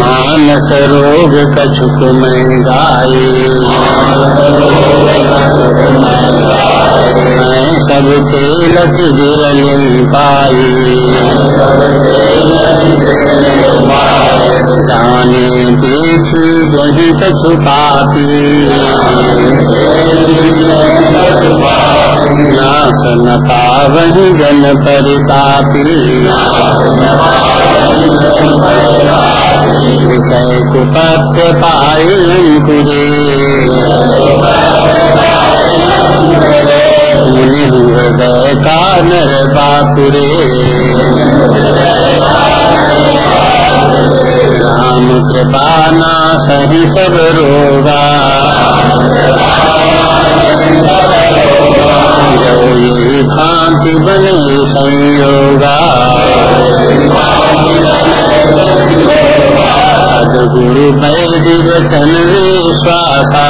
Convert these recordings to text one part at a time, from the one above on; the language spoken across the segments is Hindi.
मानस रोग कछुक में गाये सब खेलत गिरली पाई। जाने देखी जही छुपाती। नाश न पावही जन परितापी। विषय कुपत्र पाए अंकुरे। मुनि हृदय का बापुरे राम कृपा ना सही सब रोगा। जो यही भांति बने संयोगा गुरु वैदि वचन विश्वासा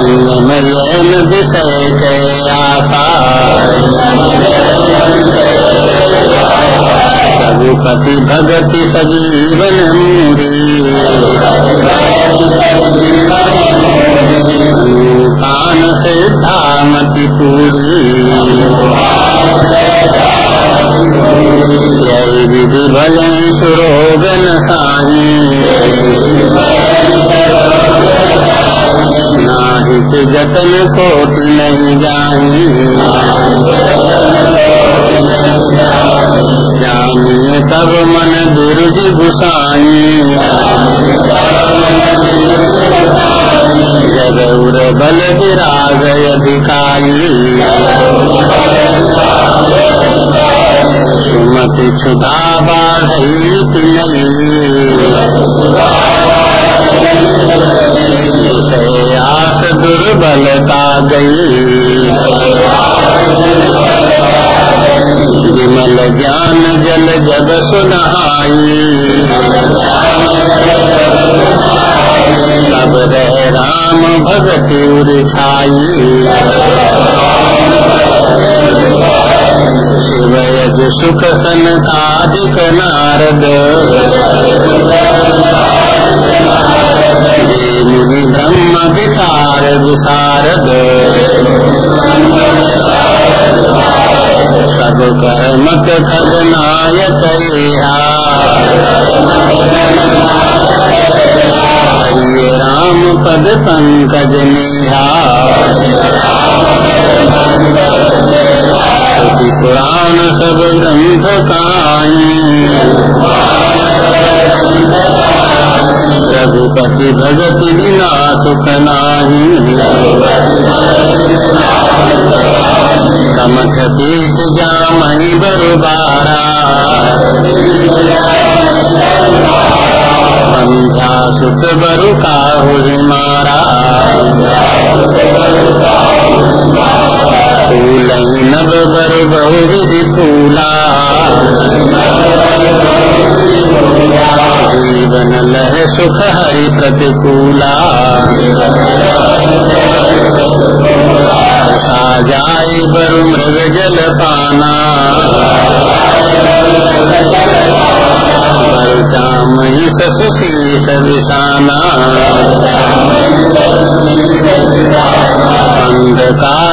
संयमयन विषय के आशा। रघुपति भगति सजीवन कान से धामति पूरी जय विधि भजन सुरोगन साई नाहित जतन कोटि नहीं जानी जानिए तब मन दुर्ज गुसाई जगौर बल विराग अधिकारी बाढ़ी नहीं आस दुर्बलता गई। विमल ज्ञान जल जग सुनाई सब रह राम भगति उठाई शिवयज सुख सनकादिक नारद। मुनि ब्रह्म विचार विशारद। सब कर्मक खगनायक हरिये राम पद पंकज नेहा। श्रुति पुराण सब ग्रंथ रघुपति भगति बिना सुख नाही कमठ पीठ जामई बरुबारा। पंथा सुत बरु काहु मारा। फूल नव बरु बहु विधि फूला जीवन लह सुख हरि प्रतिकूला। आ जाए बरु मृग जल पाना। बरु जाम ही ससुशीस विषाना।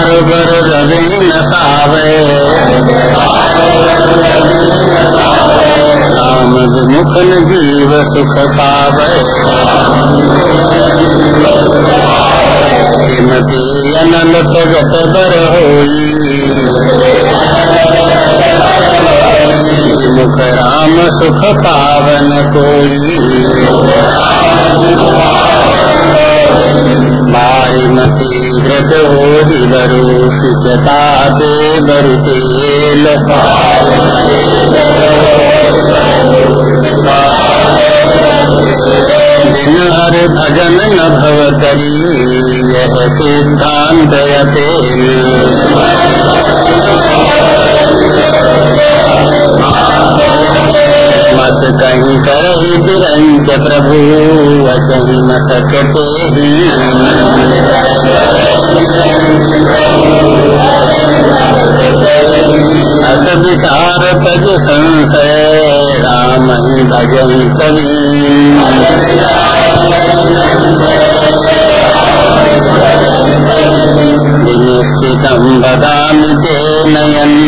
बर रवि नसावे राम विमुखन जीव सुख पावे श्रीमती अनल प्रगट बर होई। मुख राम सुख पावन कोई। बाईमती व्रत हो बरु दे बरु दिन विचार भजन न भवतरी यह सिद्धांत मत कहीं करही बिरंज प्रभु वही सकते ही। अस विचार तज संशय, राम ही भजन कवि। निश्चितं वदामि ते नयन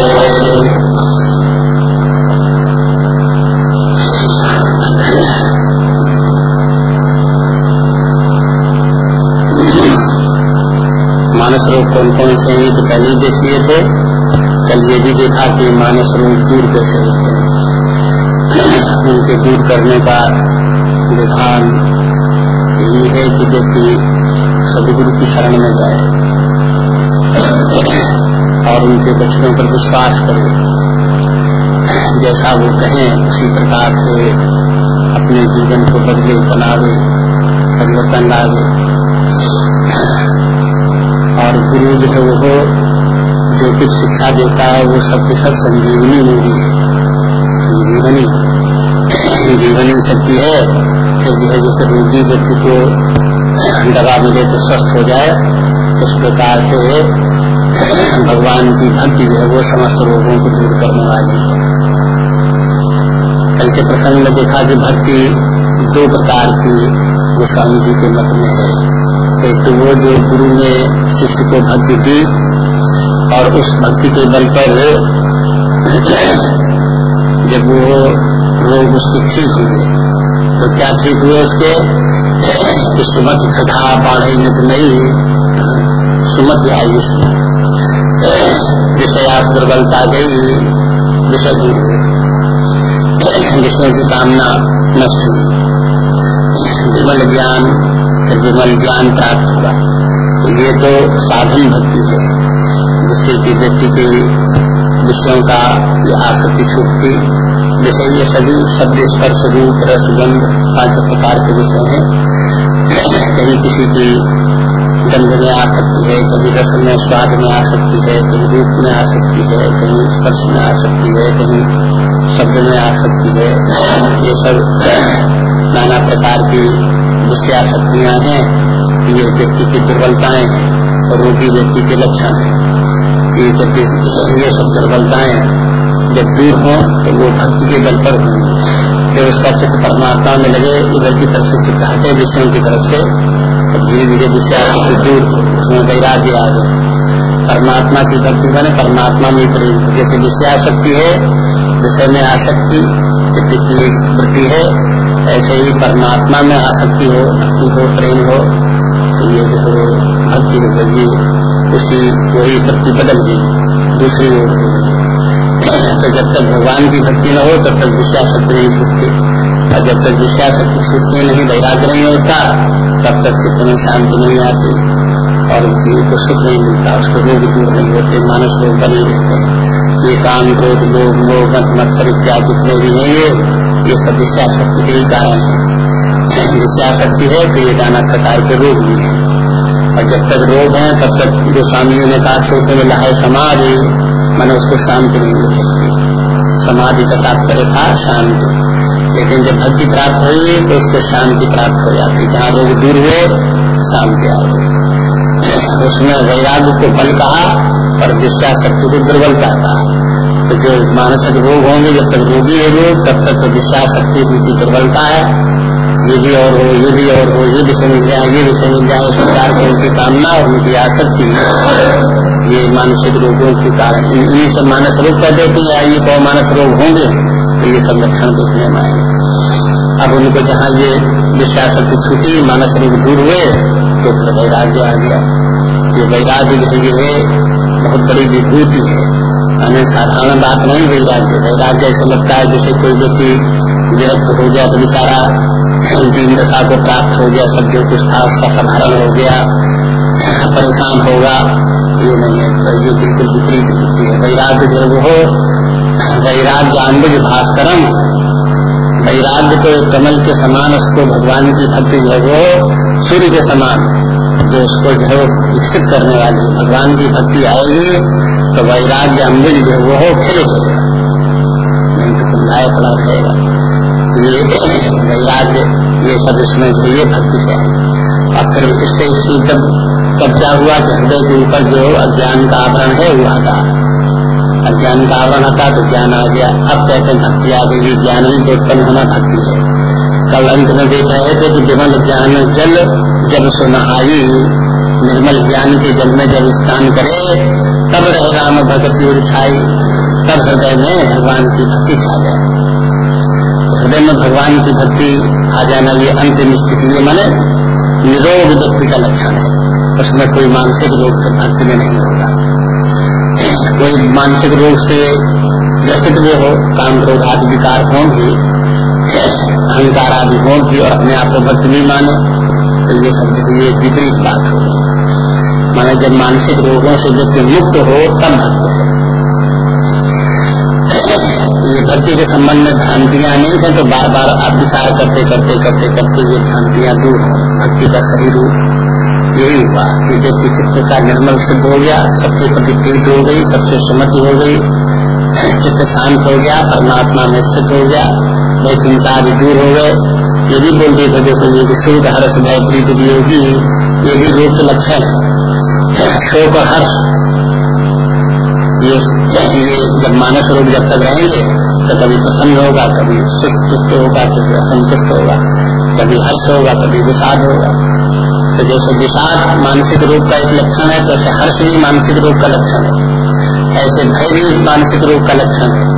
मानस रोग कौन कौन से हैं तो पहले देख लिए थे। कल ये भी देखा कि मानस रोग दूर कैसे होते हैं। उनके दूर करने का विधान यही है कि व्यक्ति सदगुरु की शरण में जाए। और उनके बच्चों पर विश्वास करे। जैसा वो कहें, उसी प्रकार से अपने जीवन को बदले, बनावे, परिवर्तन लावे। और गुरु जो है वो जो कुछ शिक्षा देता है, वो सब के सब संजीवनी मूवी है संजीवनी जीवनी शक्ति है कि जो है जैसे रोगी व्यक्ति को दवा मिले तो स्वस्थ हो जाए, उस प्रकार से भगवान की भक्ति जो है वो समस्त रोगों को दूर करने वाली है। कल के प्रसंग में देखा कि भक्ति दो प्रकार की गोस्वामी जी के मत में है। एक तो वो जो गुरु ने शिष्य को भक्ति दी और उस भक्ति के बल पर जब वो रोग उसके ठीक हुए तो क्या ठीक हुए उसके? कि सुमत सदा बाढ़ नित नहीं सुमत आई इसमें विषयास दुर्बलता गई, विषय दूर विषयों की कामना नष्ट हुई। विमल ज्ञान फिर विमल ज्ञान प्राप्त हुआ ये तो साधन भक्ति है। जिससे कि व्यक्ति के विषयों का आसक्ति छूटती विषय ये सभी शब्द स्पर्श रूप, रस, गंध पाँच प्रकार के विषय हैं। कहीं किसी की गंध में आ सकती है, कभी रस में, स्वाद में आ सकती है कहीं रूप में आ सकती है कहीं स्पर्श में आ सकती है कहीं शब्द में आ सकती है। ये सब नाना प्रकार की जिससे आसक्तियाँ हैं ये व्यक्ति की दुर्बलताएँ हैं और रोगी व्यक्ति के लक्षण है? ये जब ये सब दुर्बलताएँ जब दूर हो तो वो भक्ति के बल पर जब उसका चित्र परमात्मा में लगे इधर की तरफ़ से चित्त हटे विषयों की तरफ़ से तो धीरे धीरे विषय आसक्ति दूर उसमें वैराग्य आ गए परमात्मा की भक्ति बने परमात्मा में प्रेम जैसे विषय आसक्ति है, विषय में आसक्ति, चित्त की वृत्ति है ऐसे ही परमात्मा में आसक्ति हो, भक्ति हो, प्रेम हो तो ये जो भक्ति होगी उसी वही वृत्ति बदल गई दूसरी ओर। तो जब तक भगवान की भक्ति न हो, तब तक विषयाशक्ति नहीं छूटती। और जब तक विषयाशक्ति छूटती नहीं, वैराग्य नहीं होता, तब तक चित्त में शांति नहीं आती। और जीव को सुख नहीं मिलता, उसको रोग दूर नहीं होते, मानस रोग बने रहते हैं। ये काम क्रोध लोग मोह मत मत्सर इत्यादि जितने भी है ये। सब विषयाशक्ति के ही कारण है। विषयाशक्ति है तो ये नाना प्रकार के रोग भी है। और जब तक रोग है, तब तक जो स्वामियों ने कहा, सोते में है समाधि, मैंने उसको शांति नहीं मिल सकती। समाधि का तात्पर्य था शांति। लेकिन जब भक्ति प्राप्त हुई तो उसको शांति प्राप्त हो जाती। जहाँ रोग दूर हुए, शांति आ गई। उसमें वैराग्य को बल कहा और विश्वास शक्ति को दुर्बलता कहा। तो जो मानसिक रोग होंगे, जब तक रोगी है रोग तब तक तो विश्वास शक्ति उनकी दुर्बलता है। ये भी और हो, ये भी और हो, ये विषय मिल जाए ये विषय मिल जाए इस प्रकार की उनकी कामना और उनकी आसक्ति। ये मानसिक रोगों के कारण इन्हीं सब मानस रोग कहते हैं ये तो मानस रोग होंगे तो ये सब लक्षण देखने में आएँगे अब उनको जहाँ ये विश्वास शक्ति छूटी मानस रोग दूर हुए तो वैराग्य आ गया। ये वैराग्य जो है, बहुत बड़ी विभूति है। हमें साधारण बात नहीं वैराग्य वैराग्य ऐसा लगता है जैसे कोई व्यक्ति विरक्त हो गया तो बेचारा तीन दशा को प्राप्त हो गया, सब जो कुछ था उसका साधारण हो गया, परेशान होगा। ये नहीं है ये बिल्कुल विपरीत होती है। वैराग्य जो वो वैराग्य आंबुज भास्करम। वैराग्य तो कमल के समान, उसको भगवान की भक्ति जो वो सूर्य के समान, जो उसको जो विकसित करने वाली भगवान की भक्ति आएगी तो वैराग्य अम्बिज जो वो हो खिल नहीं तो पड़ा रहेगा। ये वैराग्य, ये सब इसमें ये भक्ति से और फिर इससे इसी तब तब क्या हुआ कि हृदय के ऊपर जो अज्ञान का आवरण है, वो आता अज्ञान का आवरण था तो ज्ञान आ गया। अब कहते भक्ति आ गई ज्ञान ही तो उत्पन्न होना भक्ति है। कल अंत में देख रहे थे कि विमल ज्ञान जल, जब सुनहाई। निर्मल ज्ञान के जल में जब स्नान करे तब रह राम भगति उठाई तब हृदय में भगवान की भक्ति छा जाए हृदय में भगवान की भक्ति आ जाना ये अंतिम स्थिति ये माने निरोग व्यक्ति का लक्षण है। उसमें कोई मानसिक रोग से भक्ति में नहीं होगा। कोई मानसिक रोग से ग्रसित भी हो, काम क्रोध आदि विकार हों भी अहंकार आदि हों भी और अपने आप को भक्ति नहीं माने तो ये सब ये विपरीत बात हो माने जब मानसिक रोगों से व्यक्ति मुक्त हो, तब भक्त ये भक्ति के संबंध में भ्रांतियाँ नहीं थे तो बार बार आप विचार करते करते करते करते ये भ्रांतियाँ दूर भक्ति का सही रूप। यही हुआ कि व्यक्ति चित्त का निर्मल सिद्ध हो गया, सबके प्रति प्रीत हो गई, सबसे सुमति हो गई, चित्त शांत हो गया, परमात्मा में स्थित हो गया, वही चिंता आदि दूर हो गए। ये भी बोल दिए थे, देखो, ये सुख हर्ष भय प्रीत होगी, ये भी रूप लक्षण है। शोक हर्ष ये ये जब मानस रूप जब तक रहेंगे तो कभी प्रसन्न होगा, कभी सुस्त होगा, कभी असंतुष्ट होगा, कभी हर्ष होगा, कभी विषाद होगा। तो जैसे विषाद मानसिक रूप का एक लक्षण है तो हर्ष भी मानसिक रूप का लक्षण है। ऐसे भय भी मानसिक रूप का लक्षण है।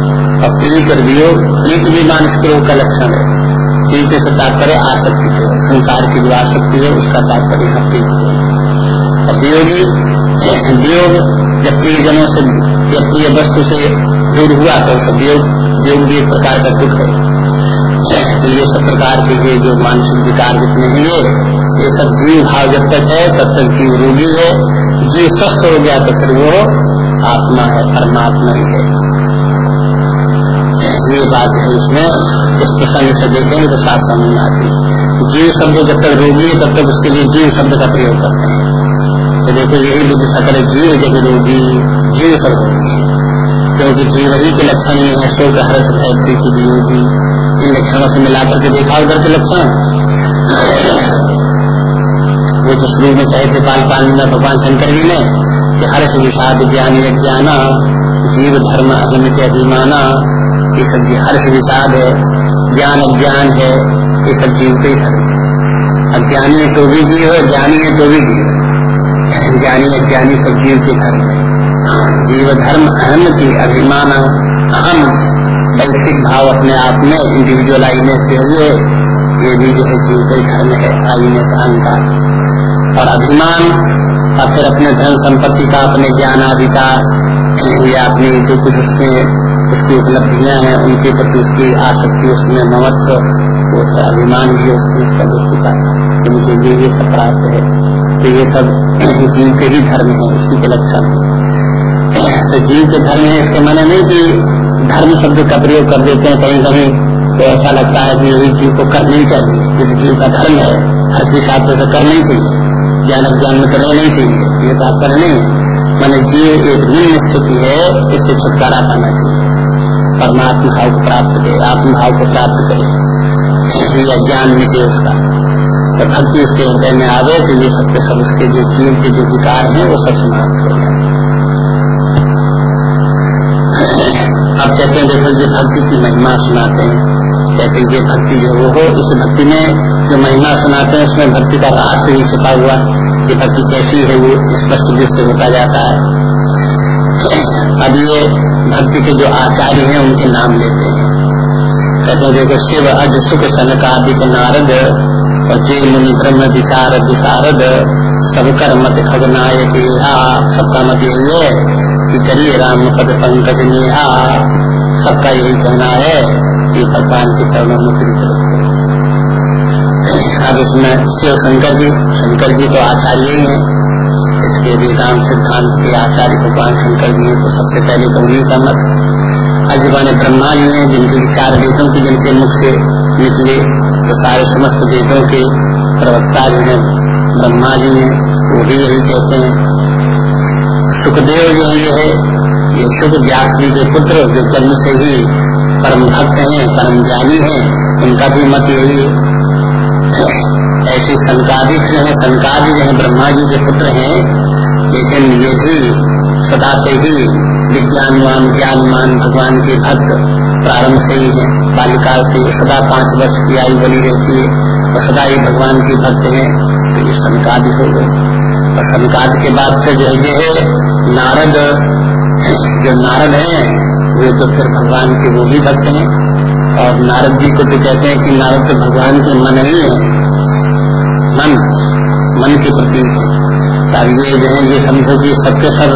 और प्रीत और वियोग प्रीत भी मानसिक रूप का लक्षण है। प्रीत से तात्पर्य आसक्ति से संसार की जो आसक्ति है, उसका तात्पर्य है। प्रीत और वियोगी वियोग जब प्रियजनों से या प्रिय वस्तु से दूर हुआ तो वियोग योग भी एक प्रकार का दुख है। तो ये सब प्रकार के ये जो मानसिक विकार जितने हैं, ये सब जीव भाव जब तक है, तब तक जीव रोगी है। जीव स्वस्थ हो गया तो फिर वो आत्मा है, परमात्मा ही है। ये बात है इसमें इस प्रसंग से देखेंगे तो साफ़ समझ में आती जीव शब्द जब तक रोगी है, तब तक उसके लिए जीव शब्द का प्रयोग करते हैं। तो देखो यही बुद्ध सकल जीव जब रोगी जीव सब क्योंकि जीव ही के लक्षण ये है शोक हर्ष भय प्रीति वियोगी इन लक्षणों से मिलाकर के देखा उधर के लक्षण। वो तो शुरू में कहे थे पाल पाल में भगवान शंकर जी ने, कि हर्ष विषाद ज्ञान ज्ञाना, जीव धर्म अभिमित अभिमाना। ये सब हर से विषाद है, ज्ञान अज्ञान है, ये सब जीव के धर्म अज्ञानी है तो भी जीव है, ज्ञानी है तो भी जीव ज्ञानी, अज्ञानी सब जीव के धर्म है। जीव धर्म अहम की अभिमान, अहम वैश्विक भाव अपने आप में इंडिविजुअल आईने से ये। भी जो है जीव का धर्म है आईने का और अभिमान, और फिर अपने धन संपत्ति का, अपने ज्ञान आदि का, या अपनी जो कुछ उसमें, उसकी उपलब्धियाँ हैं, उनके प्रति उसकी आसक्ति, उसमें ममत्व अभिमान भी उसका व्यक्ति का उनके लिए ये सब प्राप्त है। तो ये सब जीव के ही धर्म है, उसी के लक्षण तो जीव के धर्म है, इसके माने नहीं कि धर्म शब्द का प्रयोग कर देते हैं कहीं कहीं तो ऐसा लगता है कि यही जीव को करनी चाहिए। क्योंकि जीव का धर्म है, हर के साथ तो करना ही चाहिए। ज्ञान अज्ञान में करना नहीं चाहिए। ये तात्पर्य नहीं। मैंने जीव एक निम्न स्थिति है, इससे छुटकारा पाना चाहिए। परमात्मा भाव को प्राप्त करे आत्मभाव को प्राप्त करे। या ज्ञान मिटे उसका तो भक्ति उसके हृदय में आ आवे तो ये सब सब उसके जो जीव के जो विकार हैं, वो सब समाप्त हो जाए अब कहते हैं, देखो, ये भक्ति की महिमा सुनाते हैं। कहते हैं, ये भक्ति जो वो हो इस भक्ति में जो महिमा सुनाते हैं, उसमें भक्ति का रहस्य भी छिपा हुआ। कि भक्ति कैसी है, वो स्पष्ट रूप से होता जाता है। अब ये भक्ति के जो आचार्य हैं, उनके नाम लेते हैं। कहते हैं, देखो, शिव अज सुख सनकादिक नारद जे मुनि ब्रह्म विचार विशारद, सब कर मत खगनायक सबका मत यही है कि करिए राम पद पंकज नेहा सबका यही कहना है कि भगवान के चरणों में प्रीत अब इसमें शिव शंकर जी शंकर जी तो आचार्य ही है। इसके वेदांत सिद्धांत के आचार्य भगवान शंकर जी हैं तो सबसे पहले तो उन्हीं का मत। अजबान ब्रह्मा जी हैं, जिनके चार वेदों की जिनके मुख से निकले तो सारे समस्त वेदों के प्रवक्ता जो है, ब्रह्मा जी हैं, वो भी यही कहते हैं। सुखदेव जो है ये है, ये सुख व्यास जी के पुत्र, जो जन्म से ही परम भक्त हैं परम ज्ञानी हैं, उनका भी मत यही है। ऐसे संकादिक जो है, संकादि जो है, ब्रह्मा जी के पुत्र हैं, लेकिन ये भी सदा से ही विज्ञानवान ज्ञानमान भगवान के भक्त। प्रारंभ से ही है। बालिकाल से सदा पाँच वर्ष की आयु बनी रहती है और सदा ही भगवान की भक्त है। तो ये संकादि हो गए। और संकाद के बाद से जो ये है, नारद, जो नारद है, वे तो फिर भगवान के वो भी भक्त हैं। और नारद जी को तो कहते हैं कि नारद तो भगवान के मन ही है। मन मन के प्रति ये जो है, ये समझो कि सबके सब,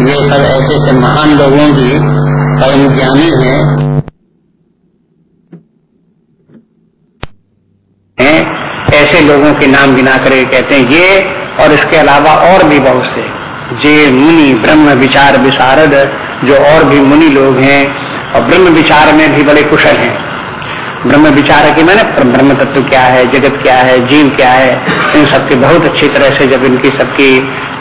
ये सब ऐसे ऐसे महान लोगों की परम ज्ञानी है। ऐसे लोगों के नाम गिना कर कहते हैं, ये और इसके अलावा और भी बहुत से जे मुनि, ब्रह्म विचार विशारद, जो और भी मुनि लोग हैं, और ब्रह्म विचार में भी बड़े कुशल हैं। ब्रह्म विचार की मैंने ब्रह्म तत्व क्या है, जगत क्या है, जीव क्या है, इन सबके बहुत अच्छी तरह से जब इनकी सबकी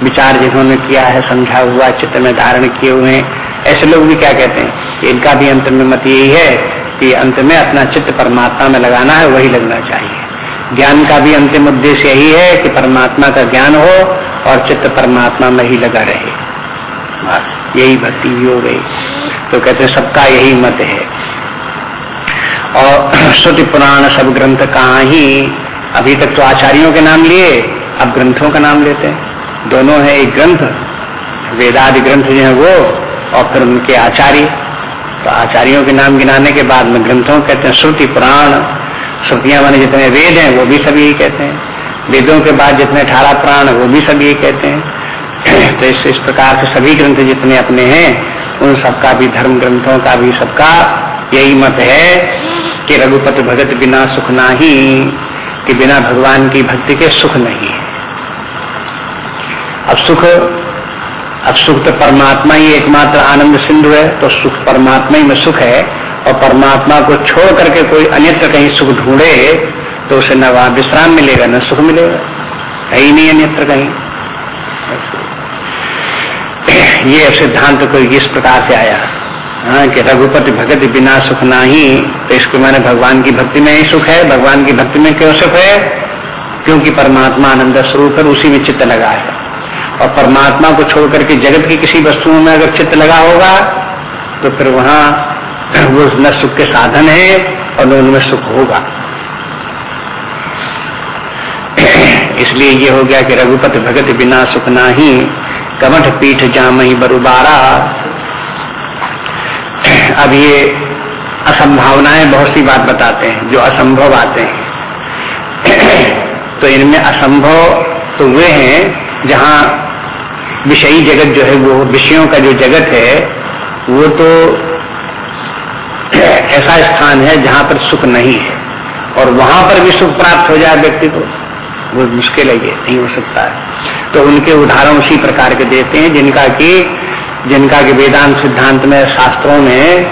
विचार जिन्होंने किया है, समझा हुआ चित्र में धारण किए हुए हैं, ऐसे लोग भी क्या कहते हैं इनका भी अंत में मत यही है कि अंत में अपना चित्त परमात्मा में लगाना है, वही लगना चाहिए। ज्ञान का भी अंतिम उद्देश्य यही है कि परमात्मा का ज्ञान हो और चित्त परमात्मा में ही लगा रहे। बस, यही भक्ति हो। गई तो कहते सबका यही मत है। और श्रुति पुराण, सब ग्रंथ कहा ही? अभी तक तो आचार्यों के नाम लिए, अब ग्रंथों का नाम लेते हैं। दोनों है एक ग्रंथ, वेदादि ग्रंथ जो है वो, और फिर उनके आचार्य। तो आचार्यों के नाम गिनाने के बाद में ग्रंथों कहते हैं, श्रुति पुराण। श्रुतियाँ माने जितने वेद हैं वो भी सभी कहते हैं। वेदों के बाद जितने अठारह पुराण वो भी सभी कहते हैं। तो इस, इस प्रकार से सभी ग्रंथ जितने अपने हैं उन सबका भी धर्म ग्रंथों का भी सबका यही मत है कि रघुपति भगत बिना सुख नाही कि बिना भगवान की भक्ति के सुख नहीं है। अब सुख अब सुख तो परमात्मा ही एकमात्र आनंद सिंधु है तो सुख परमात्मा ही में सुख है। और परमात्मा को छोड़ करके कोई अन्यत्र कहीं सुख ढूंढे तो उसे न वहाँ विश्राम मिलेगा, न सुख मिलेगा। है ही नहीं अन्यत्र कहीं। ये सिद्धांत तो कोई इस प्रकार से आया। हाँ कि रघुपति भगत बिना सुख नाही तो इसको मैंने भगवान की भक्ति में ही सुख है, भगवान की भक्ति में क्यों सुख है? क्योंकि परमात्मा आनंद स्वरूप है, उसी में चित्त लगा है। और परमात्मा को छोड़ करके जगत की किसी वस्तुओं में अगर चित्त लगा होगा तो फिर वहाँ वो न सुख के साधन है और न उनमें सुख होगा। इसलिए ये हो गया कि रघुपति भगत बिना सुख ना ही कमठ पीठ जाम ही बरुबारा। अब ये असंभावनाएँ बहुत सी बात बताते हैं, जो असंभव आते हैं। तो इनमें असंभव तो वे हैं, जहाँ विषयी जगत जो है, वो विषयों का जो जगत है, वो तो ऐसा स्थान है जहाँ पर सुख नहीं है। और वहाँ पर भी सुख प्राप्त हो जाए व्यक्ति को, वो मुश्किल है ये, नहीं हो सकता है। तो उनके उदाहरण उसी प्रकार के देते हैं, जिनका कि जिनका कि वेदांत सिद्धांत में, शास्त्रों में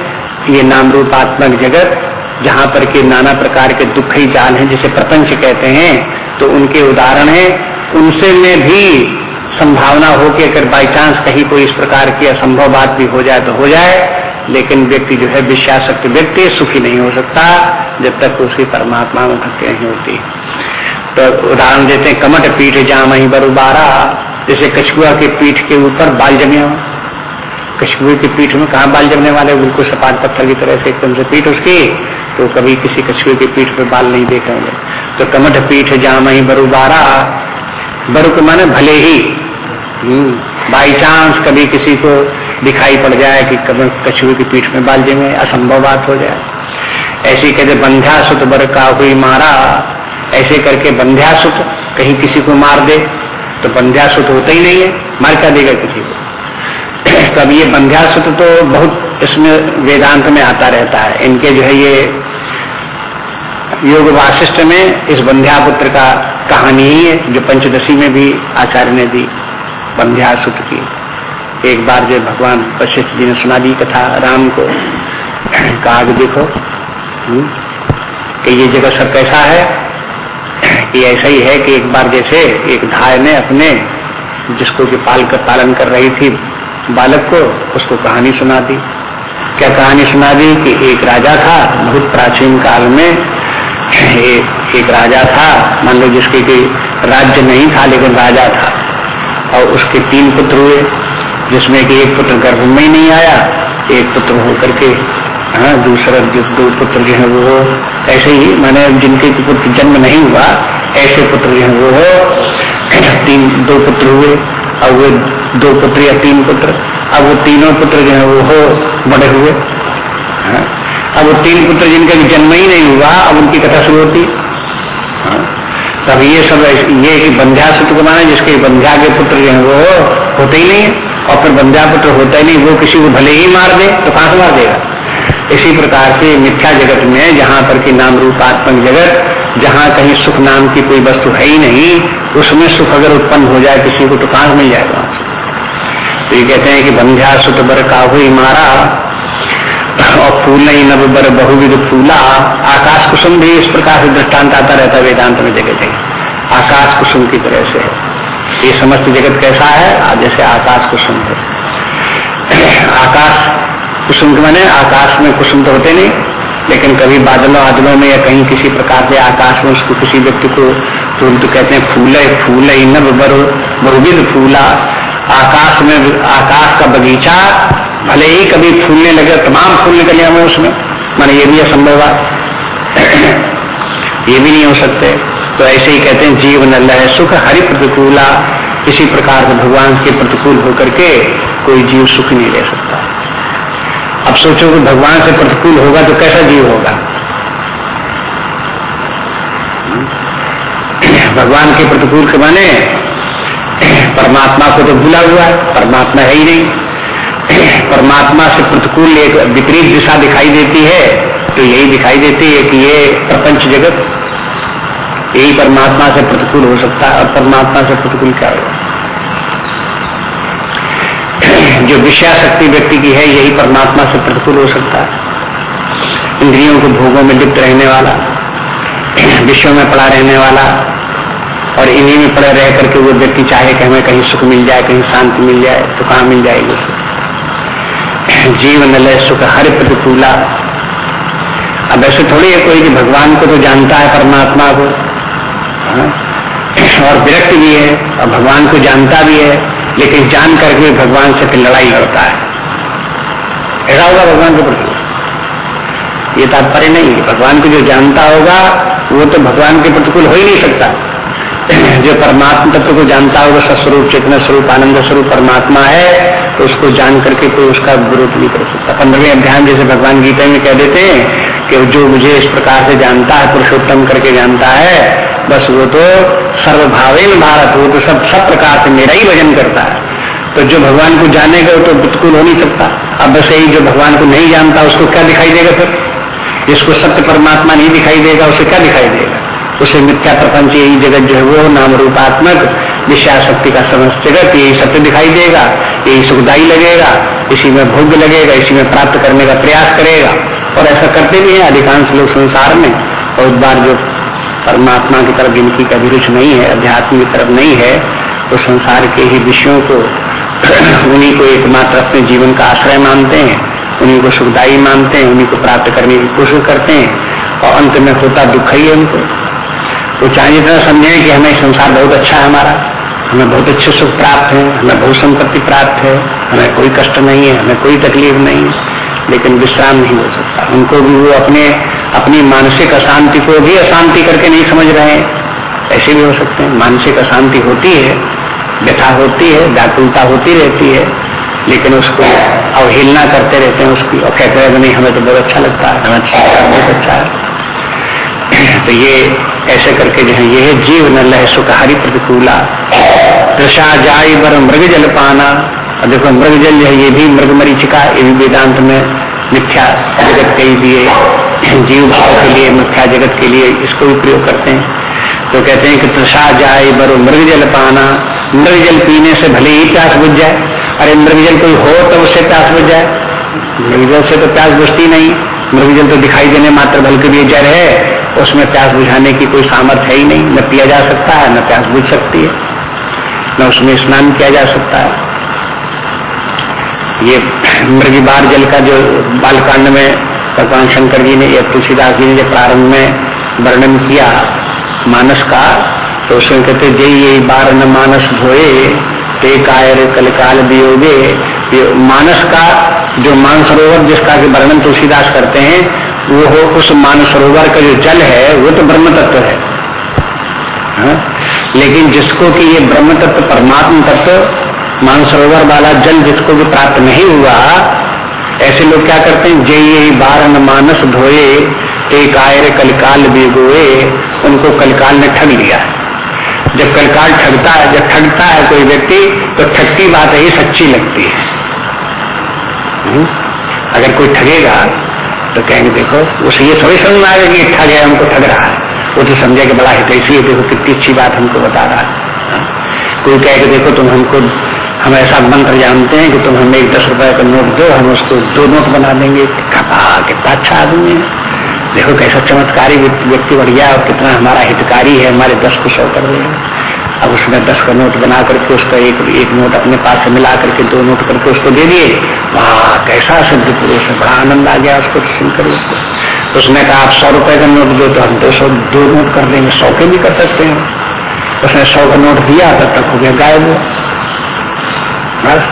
ये नाम रूपात्मक जगत, जहाँ पर के नाना प्रकार के दुख ही जाल हैं, जिसे प्रपंच कहते हैं तो उनके उदाहरण है। उनसे में भी संभावना हो कि अगर बाई चांस कहीं कोई इस प्रकार की असंभव बात भी हो जाए तो हो जाए। लेकिन व्यक्ति जो है विश्वासक्त व्यक्ति सुखी नहीं हो सकता जब तक उसकी परमात्मा में भक्ति नहीं होती। तो उदाहरण देते हैं कमट पीठ जाम ही बरुबारा जैसे कछुआ के पीठ के ऊपर बाल जमे हो। कछुए की पीठ में कहा बाल जमने वाले बिल्कुल सपाट पत्थर की तरह से एकदम से पीठ उसकी तो कभी किसी कछुए की पीठ पे बाल नहीं देखेंगे तो कमठ पीठ जाम ही बरुबारा बरु के माने भले ही। बाई हम्म, चांस कभी किसी को दिखाई पड़ जाए कि कछुए की पीठ में बाल जमे असंभव बात हो जाए। ऐसे कहते बंध्या सुत बर का हुई मारा। ऐसे करके बंध्या सुत कहीं किसी को मार दे तो बंध्या सुत होता ही नहीं है, मार क्या देगा किसी को? तो अब ये बंध्या सुत तो बहुत इसमें वेदांत में आता रहता है। इनके जो है ये योग वाशिष्ठ में इस बंध्यापुत्र का कहानी ही है, जो पंचदशी में भी आचार्य ने दी बंध्यासुत की। एक बार जो भगवान वशिष्ठ जी ने सुना दी कथा राम को कहा देखो हम्म, कि ये जगह सब कैसा है कि ऐसा ही है कि एक बार जैसे एक धाय ने अपने जिसको कि पाल कर पालन कर रही थी बालक को उसको कहानी सुना दी। क्या कहानी सुना दी कि एक राजा था बहुत प्राचीन काल में एक, एक राजा था मान लो जिसके कि राज्य नहीं था लेकिन राजा था और उसके तीन पुत्र हुए। जिसमें कि एक पुत्र गर्भ में ही नहीं आया, एक पुत्र होकर के हाँ दूसरा जो दो पुत्र जो है वो, ऐसे ही, मैंने जिनके पुत्र जन्म नहीं हुआ, ऐसे पुत्र जो है वो हो तीन, दो पुत्र हुए और वो दो पुत्र या तीन पुत्र, अब वो तीनों पुत्र जो है वो हो, बड़े हुए हाँ अब वो तीन पुत्र जिनका जन्म ही नहीं हुआ, अब उनकी कथा शुरू होती हाँ। तब ये सब ये कि बंध्या सूत्र को माने जिसके बंध्या के पुत्र जो है वो होते ही नहीं है और फिर बंध्या पुत्र होता ही नहीं, वो किसी को भले ही मार दे तो कहाँ से मार देगा? इसी प्रकार से मिथ्या जगत में जहाँ पर कि नाम रूपात्मक जगत, जहाँ कहीं सुख नाम की कोई वस्तु है ही नहीं, उसमें सुख अगर उत्पन्न हो जाए, किसी को तो कहाँ मिल जाएगा तो ये कहते हैं कि बंध्या सुत बर काहू मारा, और फूल नहीं नब बर बहुविध फूला। आकाश कुसुम भी इस प्रकार से दृष्टांत आता रहता है वेदांत में जगह जगह आकाश कुसुम की तरह से ये समस्त जगत कैसा है? जैसे आकाश कुसुम है। आकाश कुसुम मैंने आकाश में कुसुम तो होते नहीं, लेकिन कभी बादलों, आदलों में या कहीं किसी प्रकार के आकाश में उसको किसी व्यक्ति को तुरंत तो कहते हैं फूल फूल नब बहुविध फूला। आकाश में, आकाश का बगीचा, भले ही कभी फूलने लगे, तमाम फूल निकले हमें उसमें, माने ये भी असंभव बात। ये भी नहीं हो सकते। तो ऐसे ही कहते हैं, जीवन अल्लाह सुख हरि प्रतिकूला इसी प्रकार से भगवान के प्रतिकूल होकर के कोई जीव सुख नहीं ले सकता। अब सोचो कि भगवान से प्रतिकूल होगा तो कैसा जीव होगा? भगवान के प्रतिकूल के माने, परमात्मा को तो भूला हुआ है, परमात्मा है ही नहीं। परमात्मा से प्रतिकूल एक विपरीत दिशा दिखाई देती है तो यही दिखाई देती है कि ये प्रपंच जगत यही परमात्मा से प्रतिकूल हो सकता है, और परमात्मा से प्रतिकूल क्या होगा? जो विषया शक्ति व्यक्ति की है, यही परमात्मा से प्रतिकूल हो सकता है। इंद्रियों को भोगों में लिप्त रहने वाला विश्व में पड़ा रहने वाला, और इन्हीं में पड़े रह करके वो व्यक्ति चाहे कि हमें कहीं सुख मिल जाए, कहीं शांति मिल जाए तो कहाँ मिल जाएगी सुख जीवन लय सुख, हर प्रतिकूला। अब ऐसे थोड़ी है कोई कि भगवान को तो जानता है परमात्मा को? और विरक्त भी है, और भगवान को जानता भी है, लेकिन जान करके भगवान से फिर लड़ाई लड़ता है। ऐसा होगा भगवान के प्रति। ये तात्पर्य नहीं है। भगवान को जो जानता होगा, वो तो भगवान के प्रतिकूल हो ही नहीं सकता। जो परमात्मा तत्व को जानता होगा सस्वरूप चेतना स्वरूप, आनंद स्वरूप परमात्मा है तो उसको जान करके कोई उसका विरोध नहीं कर सकता। पंद्रहवें अध्याय जैसे भगवान गीता में कह देते हैं कि जो मुझे इस प्रकार से जानता है, पुरुषोत्तम करके जानता है, बस वो तो सर्वभावेन भारत, वो तो सब सब प्रकार से मेरा ही भजन करता है। तो जो भगवान को जानेगा वो तो बिल्कुल हो नहीं सकता। अब बस यही जो भगवान को नहीं जानता, उसको क्या दिखाई देगा फिर? जिसको सत्य परमात्मा नहीं दिखाई देगा, उसे क्या दिखाई देगा? उसे मिथ्या प्रपंच यही जगत जो है वो नाम रूपात्मक विषया शक्ति का समस्त जगत, यही सत्य दिखाई देगा, यही सुखदायी लगेगा, इसी में भोग्य लगेगा, इसी में प्राप्त करने का प्रयास करेगा। और ऐसा करते भी हैं अधिकांश लोग संसार में। बहुत बार जो परमात्मा की तरफ़ जिनकी कभी रुचि नहीं है, अध्यात्म की तरफ़ नहीं है तो संसार के ही विषयों को, उन्हीं को एकमात्र अपने जीवन का आश्रय मानते हैं, उन्हीं को सुखदायी मानते हैं, उन्हीं को प्राप्त करने की कोशिश करते हैं। और अंत में होता दुख ही है उनको। वो चाहे जितना समझे कि हमें संसार बहुत अच्छा है हमारा। हमें बहुत अच्छे सुख प्राप्त है, हमें बहुत संपत्ति प्राप्त है, हमें कोई कष्ट नहीं है, हमें कोई तकलीफ़ नहीं है, लेकिन विश्राम नहीं हो सकता। उनको भी वो अपने, अपनी मानसिक अशांति को भी अशांति करके नहीं समझ रहे हैं। ऐसे भी हो सकते हैं। मानसिक अशांति होती है, व्यथा होती है, व्याकुलता होती रहती है, लेकिन उसको अवहेलना करते रहते हैं उसकी। और कहते हैं, नहीं, हमें तो बहुत अच्छा लगता है, हमें अच्छा बहुत अच्छा है। तो ये ऐसे करके जो है ये जीव न लह सुखहारी प्रतिकूला। दृशा जाय बर मृग जल पाना। और देखो, मृग जल जो है, ये भी मृग मरीचिका, ये भी वेदांत में मिथ्या जगत के लिए, जीव भाव के लिए, मिथ्या जगत के लिए इसको भी प्रयोग करते हैं। तो कहते हैं कि तृषा जाए बरो मृग जल पाना। मृग जल पीने से भले ही प्यास बुझ जाए। अरे मृग जल कोई हो तो उससे प्यास बुझ जाए। मृग जल से तो प्यास बुझती नहीं। मृग जल तो दिखाई देने मात्र भल के लिए जल है। उसमें प्यास बुझाने की कोई सामर्थ्य है ही नहीं। न पिया जा सकता है, न प्यास बुझ सकती है, न उसमें स्नान किया जा सकता है। ये मृगिबार जल का जो बालकांड में भगवान शंकर जी ने या तुलसीदास जी ने जो प्रारंभ में वर्णन किया, मानस का तो उसमें कहते, जय ये बार न मानस धोए, ते कायर कलकाल दियोगे ये मानस का जो मानसरोवर जिसका वर्णन तुलसीदास करते हैं वो हो उस मानसरोवर का जो जल है, वो तो ब्रह्म तत्व है हा? लेकिन जिसको कि ये ब्रह्म तत्व परमात्म तत्व मानसरोवर वाला जल जिसको भी प्राप्त नहीं हुआ, ऐसे लोग क्या करते हैं जय ये बार न मानस धोए ते कायर कलकाल बिगोए उनको कलकाल ने ठग लिया जब कलकाल ठगता है, जब ठगता है कोई व्यक्ति तो ठगती बात ही सच्ची लगती है हुँ? अगर कोई ठगेगा तो कहेंगे, देखो, उसे ये थोड़ी समझ में आएगा कि ठग है, हमको ठग रहा है। वो तो समझे कि बड़ा हितैषी है देखो कितनी अच्छी बात हमको बता रहा है। कोई कहे कि देखो, तुम हमको, हम ऐसा मंत्र जानते हैं कि तुम हमें एक दस रुपए का नोट दो, हम उसको दो नोट बना देंगे। कितना अच्छा आदमी है। देखो, कैसा चमत्कारी व्यक्ति बढ़िया और कितना हमारा हितकारी है, हमारे दस को सौ कर देगा अब उसने दस का नोट बना करके उसका एक एक नोट अपने पास से मिला करके दो नोट करके उसको दे दिए। वाह, कैसा सिद्ध पुरुष बड़ा आनंद आ गया उसको सुनकर उसको। उसने कहा, आप सौ रुपए का नोट दो तो हम दो सौ, दो नोट कर देंगे, सौ के भी कर सकते हैं। उसने सौ का नोट दिया, तब तक हो गया गायब बस,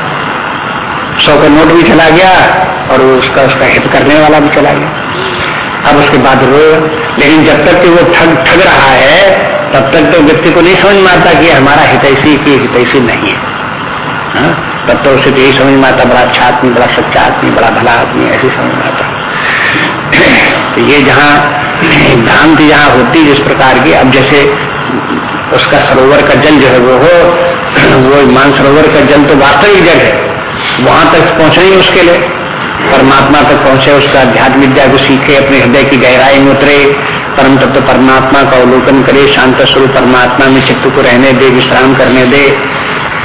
सौ का नोट भी चला गया और उसका उसका हित करने वाला भी चला गया। अब उसके बाद रो लेकिन जब तक कि वो ठग ठग रहा है तब तक तो व्यक्ति को नहीं समझ में आता कि हमारा हितैषी की हितैषी नहीं है। हा? तब तो उसे तो यही समझ में आता, बड़ा अच्छा आदमी, बड़ा सच्चा आदमी, बड़ा भला आदमी, ऐसे समझ में आता। तो ये जहाँ भ्रांति जहाँ होती जिस प्रकार की, अब जैसे उसका सरोवर का जल जो है वो हो, वो मान सरोवर का जल तो वास्तविक जल है, वहाँ तक पहुँचना मुश्किल है परमात्मा तक पहुँचे, उसका अध्यात्म विद्या को सीखे, अपने हृदय की गहराई में उतरे परम तत्व परमात्मा का अवलोकन करे, शांत स्वरूप परमात्मा में चित्त को रहने दे, विश्राम करने दे,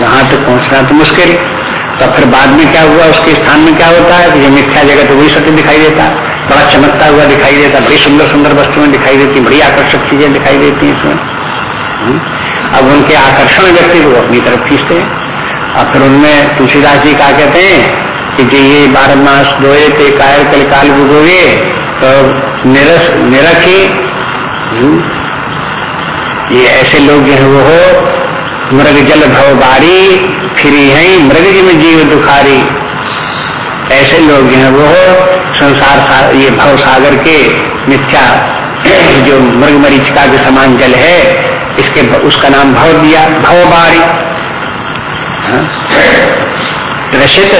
वहाँ तक तो पहुँचना तो मुश्किल। तो फिर बाद में क्या हुआ? उसके स्थान में क्या होता है? कि जो मिथ्या जगत वही सत्य दिखाई देता। बड़ा चमकता हुआ दिखाई देता, बड़ी सुंदर सुंदर वस्तुएँ दिखाई देती, बड़ी आकर्षक चीज़ें दिखाई देती हैं इसमें। हम्म। अब उनके आकर्षण व्यक्ति को अपनी तरफ़ खींचते हैं। और फिर उनमें तुलसीदास जी क्या कहते हैं कि जो, ये बारह मास थे, कायर कल काल बुगोगे तो निरस निरखी। हम्म, ये ऐसे लोग जो है वो हो मृग जल भव बारी फिर है मृग में जीव दुखारी। ऐसे लोग जो है वो संसार ये भव सागर के मिथ्या जो मृग मरीचिका के समान जल है इसके उसका नाम भव दिया भव बारी। हाँ?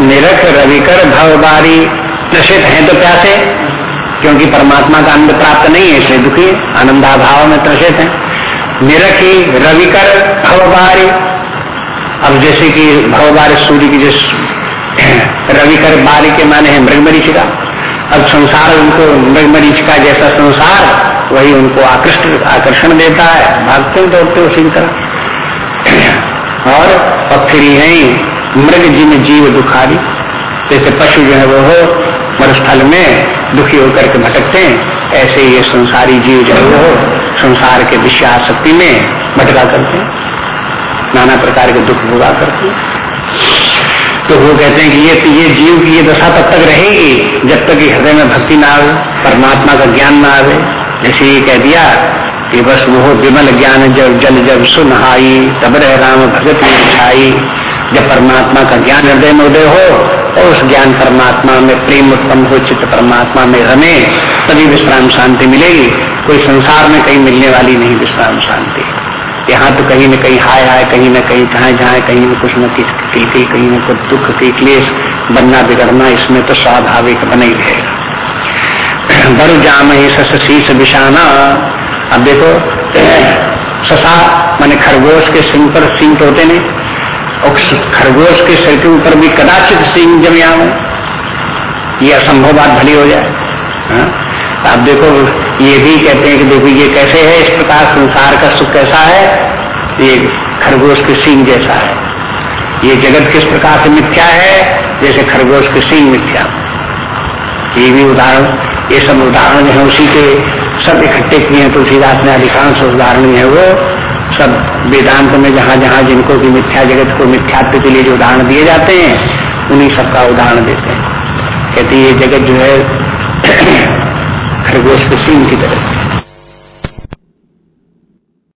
निरख रविकर भवबारी त्रषित है तो प्यासे। क्योंकि परमात्मा का आनंद प्राप्त नहीं है, इसलिए दुखी आनंदाभाव में त्रषित है। निरखी रविकर भवबारी। अब जैसे कि भवबारी सूर्य की जिस रविकर बारी के माने हैं मृगमरीच का, अब संसार उनको, मृगमरीच का जैसा संसार, वही उनको आकृष्ट, आकर्षण देता है। भागते दौड़ते उसी तरह। और फिर यही मृग जिन जीव दुखारी जैसे पशु जो है वो हो मरुस्थल में दुखी होकर के भटकते हैं। ऐसे ये संसारी जीव जो है संसार के विषयाशक्ति में भटका करते हैं। नाना प्रकार के दुख भोगा करते हैं। तो वो कहते हैं कि ये तो ये जीव की ये दशा तब तक रहेगी जब तक ये हृदय में भक्ति ना आवे, परमात्मा का ज्ञान ना आवे। जैसे ये कह दिया कि बस वो विमल ज्ञान जब जल जब सुनहाई तब रह राम भगत छाई। जब परमात्मा का ज्ञान हृदय में उदय हो और उस ज्ञान परमात्मा में प्रेम उत्पन्न हो, चित्त परमात्मा में रमे, तभी विश्राम शांति मिलेगी। कोई संसार में कहीं मिलने वाली नहीं विश्राम शांति। यहाँ तो कहीं न कहीं हाय हाय, कहीं न कहीं जहाँ जहाँ, कहीं न कुछ न कुछ कहीं न कुछ दुख की क्लेश, बनना बिगड़ना, इसमें तो स्वाभाविक बना ही रहेगा बरु जाम ही सस शीश बिछाना अब देखो, ससा, माने खरगोश के सिंह पर सिंह होते नहीं। और खरगोश के सिर के ऊपर भी कदाचित सिंह जम आवे ये असंभव बात भली हो जाए। हाँ? आप देखो, ये भी कहते हैं कि देखो, ये कैसे है इस प्रकार संसार का सुख कैसा है? ये खरगोश के सिंह जैसा है। ये जगत किस प्रकार से मिथ्या है? जैसे खरगोश के सिंह मिथ्या। ये भी उदाहरण, ये सब उदाहरण है उसी के। सब इकट्ठे किए हैं, तुलसीदास ने अधिकांश उदाहरण है वो। सब वेदांत में जहाँ जहाँ जिनको भी मिथ्या जगत को मिथ्यात्व के लिए जो उदाहरण दिए जाते हैं, उन्हीं सबका उदाहरण देते हैं। कहते ये जगत जो है खरगोश के सिंह की तरह।